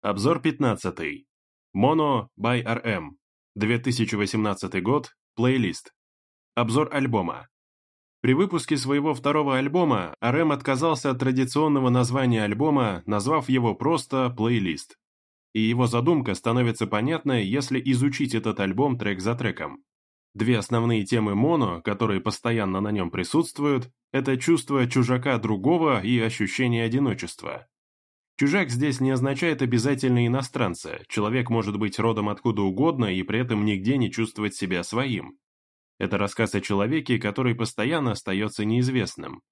Обзор 15. Mono by RM. 2018 год. Плейлист. Обзор альбома. При выпуске своего второго альбома RM отказался от традиционного названия альбома, назвав его просто «Плейлист». И его задумка становится понятной, если изучить этот альбом трек за треком. Две основные темы Mono, которые постоянно на нем присутствуют, это чувство чужака другого и ощущение одиночества. Чужак здесь не означает обязательно иностранца. Человек может быть родом откуда угодно и при этом нигде не чувствовать себя своим. Это рассказ о человеке, который постоянно остается неизвестным.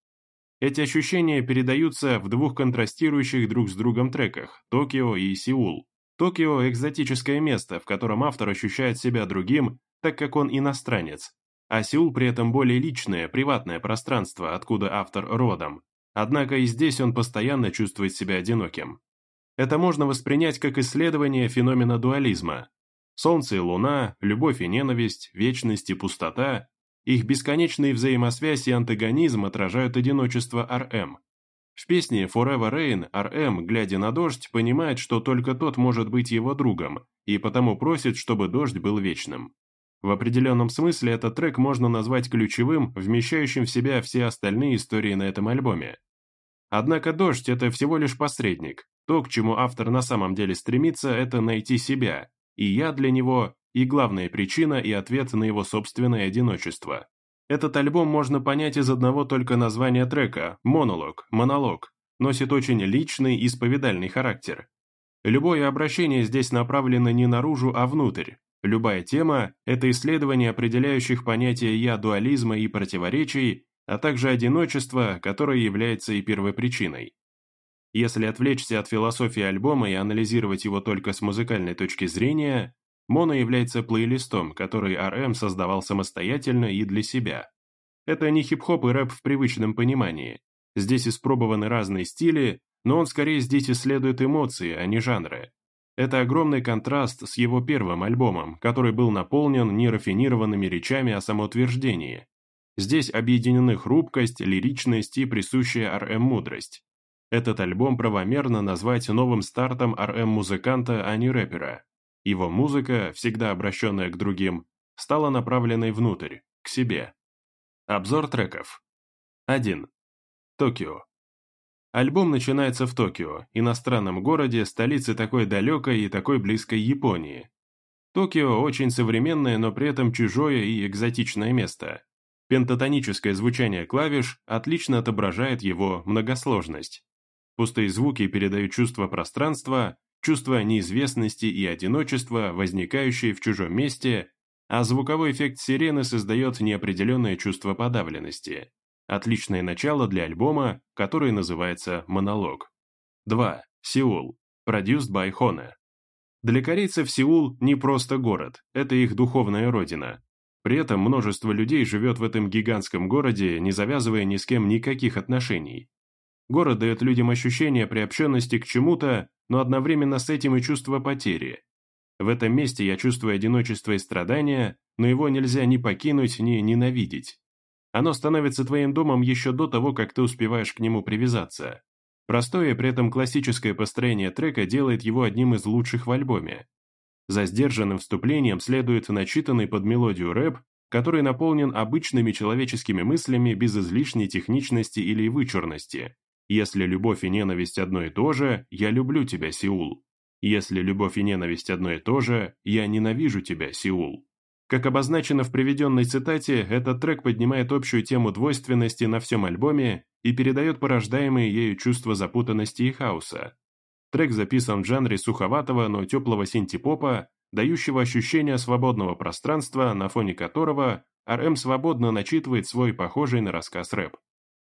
Эти ощущения передаются в двух контрастирующих друг с другом треках – «Токио» и «Сеул». «Токио» – экзотическое место, в котором автор ощущает себя другим, так как он иностранец, а «Сеул» при этом более личное, приватное пространство, откуда автор родом, Однако и здесь он постоянно чувствует себя одиноким. Это можно воспринять как исследование феномена дуализма. Солнце и луна, любовь и ненависть, вечность и пустота, их бесконечные взаимосвязь и антагонизм отражают одиночество РМ. В песне Forever Rain РМ, глядя на дождь, понимает, что только тот может быть его другом, и потому просит, чтобы дождь был вечным. В определенном смысле этот трек можно назвать ключевым, вмещающим в себя все остальные истории на этом альбоме. Однако дождь – это всего лишь посредник. То, к чему автор на самом деле стремится, это найти себя. И я для него – и главная причина и ответ на его собственное одиночество. Этот альбом можно понять из одного только названия трека – «Монолог», «Монолог», носит очень личный исповедальный характер. Любое обращение здесь направлено не наружу, а внутрь. Любая тема – это исследование определяющих понятия «я» дуализма и противоречий а также одиночество, которое является и первой причиной. Если отвлечься от философии альбома и анализировать его только с музыкальной точки зрения, Моно является плейлистом, который RM создавал самостоятельно и для себя. Это не хип-хоп и рэп в привычном понимании. Здесь испробованы разные стили, но он скорее здесь исследует эмоции, а не жанры. Это огромный контраст с его первым альбомом, который был наполнен нерафинированными речами о самоутверждении, Здесь объединены хрупкость, лиричность и присущая РМ мудрость. Этот альбом правомерно назвать новым стартом РМ-музыканта, а не рэпера. Его музыка, всегда обращенная к другим, стала направленной внутрь, к себе. Обзор треков. 1. Токио. Альбом начинается в Токио, иностранном городе, столице такой далекой и такой близкой Японии. Токио – очень современное, но при этом чужое и экзотичное место. Пентатоническое звучание клавиш отлично отображает его многосложность. Пустые звуки передают чувство пространства, чувство неизвестности и одиночества, возникающие в чужом месте, а звуковой эффект сирены создает неопределенное чувство подавленности. Отличное начало для альбома, который называется «Монолог». 2. Сеул. Produced by Для корейцев Сеул не просто город, это их духовная родина, при этом множество людей живет в этом гигантском городе, не завязывая ни с кем никаких отношений. Город дает людям ощущение приобщенности к чему-то, но одновременно с этим и чувство потери. В этом месте я чувствую одиночество и страдания, но его нельзя ни покинуть, ни ненавидеть. Оно становится твоим домом еще до того, как ты успеваешь к нему привязаться. Простое, при этом классическое построение трека делает его одним из лучших в альбоме. За сдержанным вступлением следует начитанный под мелодию рэп, который наполнен обычными человеческими мыслями без излишней техничности или вычурности. Если любовь и ненависть одно и то же, я люблю тебя, Сеул. Если любовь и ненависть одно и то же, я ненавижу тебя, Сеул. Как обозначено в приведенной цитате, этот трек поднимает общую тему двойственности на всем альбоме и передает порождаемые ею чувства запутанности и хаоса, Трек записан в жанре суховатого, но теплого синтепопа, дающего ощущение свободного пространства, на фоне которого РМ свободно начитывает свой похожий на рассказ рэп.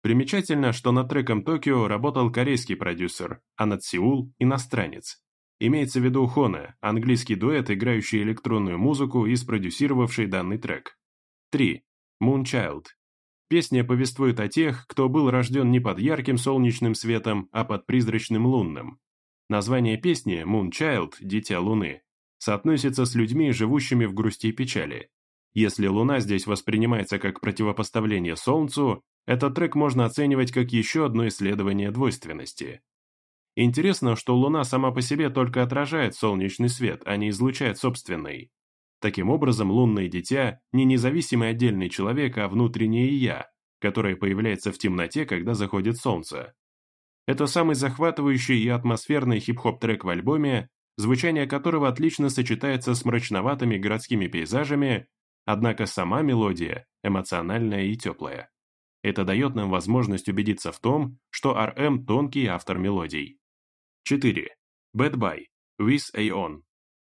Примечательно, что над треком «Токио» работал корейский продюсер, а над «Сеул» — иностранец. Имеется в виду Хона, английский дуэт, играющий электронную музыку и спродюсировавший данный трек. 3. Moonchild. Песня повествует о тех, кто был рожден не под ярким солнечным светом, а под призрачным лунным. Название песни Moon Child Дитя Луны» соотносится с людьми, живущими в грусти и печали. Если Луна здесь воспринимается как противопоставление Солнцу, этот трек можно оценивать как еще одно исследование двойственности. Интересно, что Луна сама по себе только отражает солнечный свет, а не излучает собственный. Таким образом, лунное дитя – не независимый отдельный человек, а внутреннее «я», которое появляется в темноте, когда заходит солнце. Это самый захватывающий и атмосферный хип-хоп трек в альбоме, звучание которого отлично сочетается с мрачноватыми городскими пейзажами, однако сама мелодия эмоциональная и теплая. Это дает нам возможность убедиться в том, что RM – тонкий автор мелодий. 4. Bad Bye, With A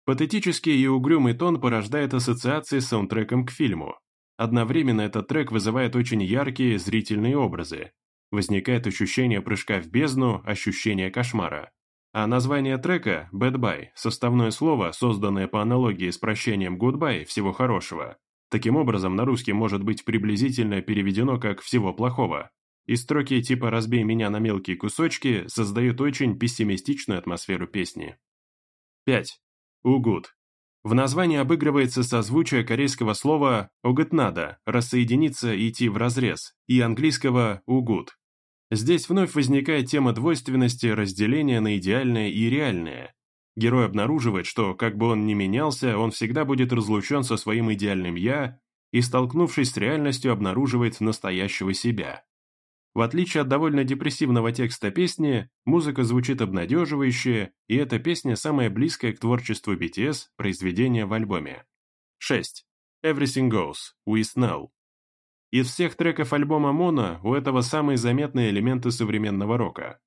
Патетический и угрюмый тон порождает ассоциации с саундтреком к фильму. Одновременно этот трек вызывает очень яркие зрительные образы, Возникает ощущение прыжка в бездну, ощущение кошмара. А название трека "Bad Bye" — составное слово, созданное по аналогии с прощанием «Goodbye» всего хорошего. Таким образом, на русский может быть приблизительно переведено как «всего плохого». И строки типа «разбей меня на мелкие кусочки» создают очень пессимистичную атмосферу песни. 5. Uhgood. В названии обыгрывается созвучие корейского слова «어긋나다» – «рассоединиться» и «идти вразрез» и английского «uh good». Здесь вновь возникает тема двойственности, разделения на идеальное и реальное. Герой обнаруживает, что, как бы он ни менялся, он всегда будет разлучен со своим идеальным «я» и, столкнувшись с реальностью, обнаруживает настоящего себя. В отличие от довольно депрессивного текста песни, музыка звучит обнадеживающе, и эта песня самая близкая к творчеству BTS произведения в альбоме. 6. Everything Goes, We Snow. Из всех треков альбома Мона у этого самые заметные элементы современного рока.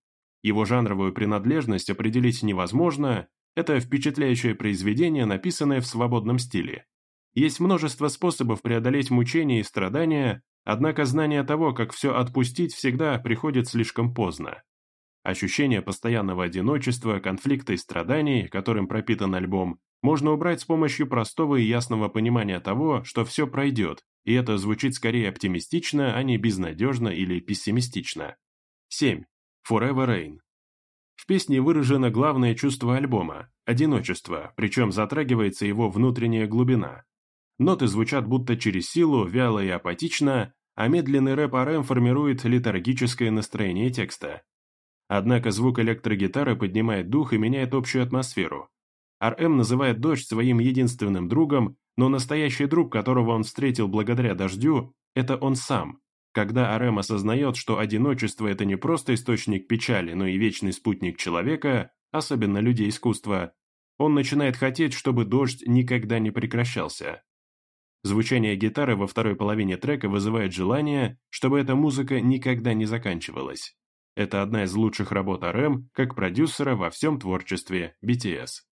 Его жанровую принадлежность определить невозможно, это впечатляющее произведение, написанное в свободном стиле. Есть множество способов преодолеть мучения и страдания, Однако знание того, как все отпустить, всегда приходит слишком поздно. Ощущение постоянного одиночества, конфликта и страданий, которым пропитан альбом, можно убрать с помощью простого и ясного понимания того, что все пройдет, и это звучит скорее оптимистично, а не безнадежно или пессимистично. 7. Forever Rain. В песне выражено главное чувство альбома – одиночество, причем затрагивается его внутренняя глубина. Ноты звучат будто через силу, вяло и апатично, а медленный рэп РМ формирует литургическое настроение текста. Однако звук электрогитары поднимает дух и меняет общую атмосферу. РМ называет дождь своим единственным другом, но настоящий друг, которого он встретил благодаря дождю, это он сам. Когда РМ осознает, что одиночество – это не просто источник печали, но и вечный спутник человека, особенно людей искусства, он начинает хотеть, чтобы дождь никогда не прекращался. Звучание гитары во второй половине трека вызывает желание, чтобы эта музыка никогда не заканчивалась. Это одна из лучших работ РМ как продюсера во всем творчестве BTS.